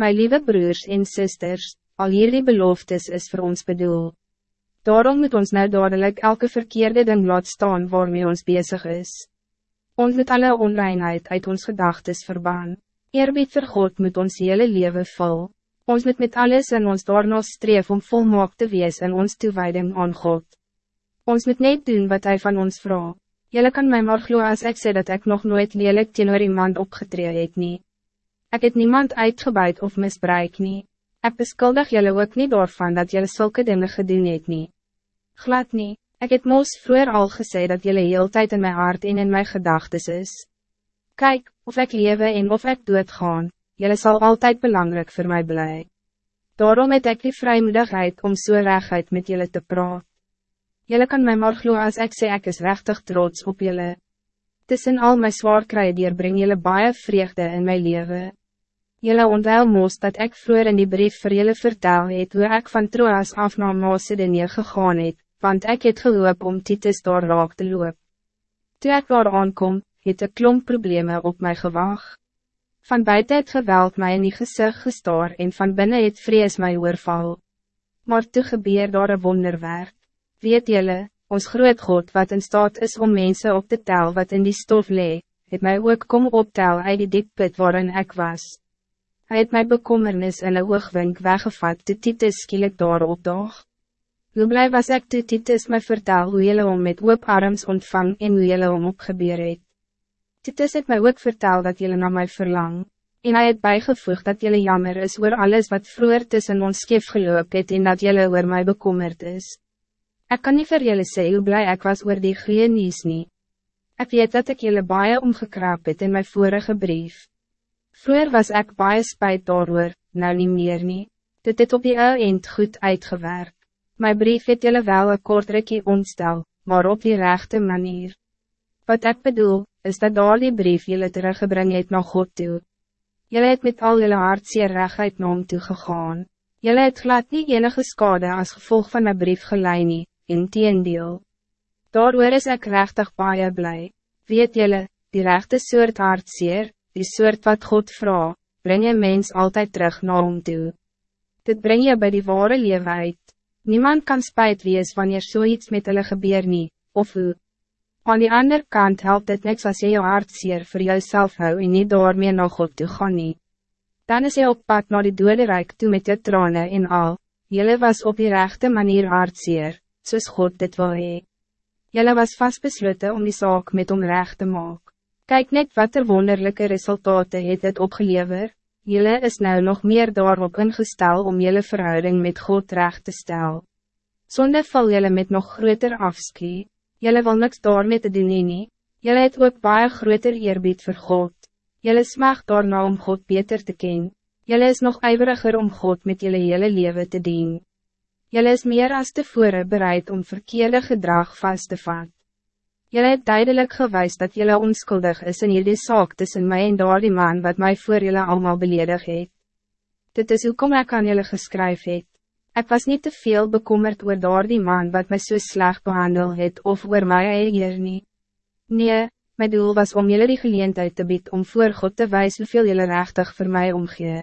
My lieve broers en zusters, al hierdie beloftes is voor ons bedoel. Daarom moet ons nou dadelijk elke verkeerde ding laat staan waarmee ons bezig is. Ons moet alle onreinheid uit ons gedachtes verbaan. Eerbied vir God moet ons hele leven vol. Ons moet met alles in ons daarna streef om volmaak te wees in ons toewijding aan God. Ons moet net doen wat hij van ons vraagt. Jelle kan mij maar glo as ek sê dat ik nog nooit lelijk teenoor iemand opgetree het nie. Ek het niemand uitgebuit of misbruik nie. Ek beskuldig jullie ook niet daarvan dat jullie zulke dingen gedoen het nie. Glad nie, ek het moos vroeger al gesê dat jullie heel tijd in mijn hart en in mijn gedachtes is. Kijk, of ik lewe en of ik dood gaan, jullie zal altijd belangrijk voor mij blij. Daarom het ek die vrijmoedigheid om so regheid met jullie te praat. Jullie kan mij maar glo as ek sê ek is rechtig trots op jullie. Tussen al mijn zwaar krijgen breng jullie baie vreugde in mijn leven. Jelle onthou moos dat ik vroeger in die brief voor jullie vertel het hoe ik van Troas af naar Macedonië gegaan het, want ik het geloop om Titus daar raak te loop. Toen ik daar aankom, het een klomp problemen op mij gewacht. Van buiten het geweld mij in die gezicht gestoor en van binnen het vrees mij oorval. Maar toe gebeur daar een wonderwerk. Weet jullie, ons groot God wat in staat is om mensen op te tel wat in die stof lee, het mij ook kom optel uit die diep put waarin ik was. Hij het mijn bekommernis in een oogwink weggevat toe Titus skielik daar opdaag. Hoe blij was ik toe Titus my vertel hoe jylle om met oop arms ontvang en hoe jylle om opgebeur het. Titus het my ook vertel dat jylle naar mij verlang, en hij het bijgevoegd dat jylle jammer is oor alles wat vroeger tussen ons skief geloop het en dat jylle oor my bekommerd is. Ik kan niet vir jylle sê hoe blij ik was oor die goeie nieuws nie. Ek weet dat ik jylle baie omgekraap het in mijn vorige brief. Vroeger was ik baie spijt daarover, nou niet meer nie. Dit het op die ou eind goed uitgewerkt. My brief het julle wel een kort rikkie ontstel, maar op die rechte manier. Wat ik bedoel, is dat daar die brief julle teruggebring het na God toe. Julle het met al julle hartseer rechtheid na hom toe gegaan. Julle het glad nie enige skade als gevolg van my brief gelei nie, in teendeel. Daarover is ik rechtig baie blij. Weet julle, die rechte soort hartseer, die soort wat God vraagt, breng je mens altijd terug naar hom toe. Dit breng je bij die ware uit. Niemand kan spijt wees wanneer zoiets so met hulle gebeur nie, of hoe. Aan die andere kant helpt het niks als je je hart zeer voor jezelf hou en niet door meer naar God toe gaan nie. Dan is je op pad naar die dode rijk toe met je tranen en al, Jelle was op die rechte manier hart zeer, soos God dit wil hee. Jelle was vastbesloten om die zaak met om recht te maken. Kijk net wat er wonderlijke resultaten het het opgelever. Jullie is nou nog meer daarop ingestel om jullie verhouding met God recht te stellen. Zonder val jullie met nog groter afski. Jullie wil niks daarmee te doen nie. Jullie het ook baie groter eerbied voor God. Jullie smacht daarna om God beter te kennen. Jullie is nog ijveriger om God met jullie hele leven te dienen. Jullie is meer als tevoren bereid om verkeerde gedrag vast te vatten. Jullie het duidelijk gewijs dat jullie onschuldig is in jullie zaak tussen mij en daar die man wat mij voor jullie allemaal beledig het. Dit is hoe kom ek aan jullie geskryf het. Ek was niet te veel bekommerd oor daar die man wat mij zo so slecht behandel het of oor my eie nie. Nee, mijn doel was om jullie die geleentheid te bieden om voor God te wijzen hoeveel jullie rechtig voor mij omgee.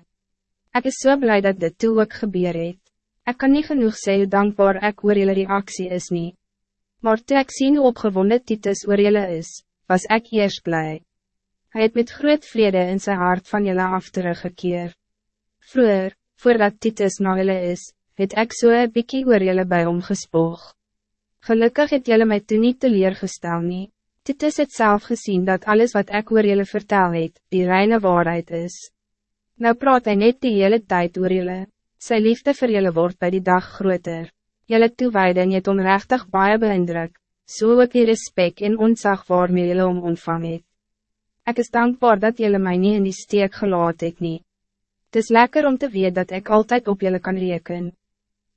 Ik is zo so blij dat dit toe ook gebeur het. Ek kan niet genoeg zeggen hoe dankbaar ek oor jullie reactie is niet. Maar toe ek sien hoe opgewonde Titus oor jylle is, was ik eerst blij. Hij het met groot vrede in zijn hart van jylle af teruggekeer. Vroeger, voordat Titus na jylle is, het ek so een bykie oor jylle by hom gespoog. Gelukkig het jylle my toen niet teleurgestel nie. Titus het zelf gezien dat alles wat ik oor jylle vertel het, die reine waarheid is. Nou praat hij net die hele tijd oor jylle. Sy liefde vir jylle word by die dag groter. Jelle toewijding het onrechtig baie beindruk, so ook die respect en ontzag waarmee jylle om ontvang het. Ek is dankbaar dat jelle mij niet in die steek gelaat het nie. Het is lekker om te weten dat ik altijd op jullie kan rekenen.